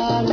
la